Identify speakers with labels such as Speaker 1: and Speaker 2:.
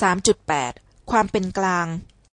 Speaker 1: สามจุดแปดความเป็นกลาง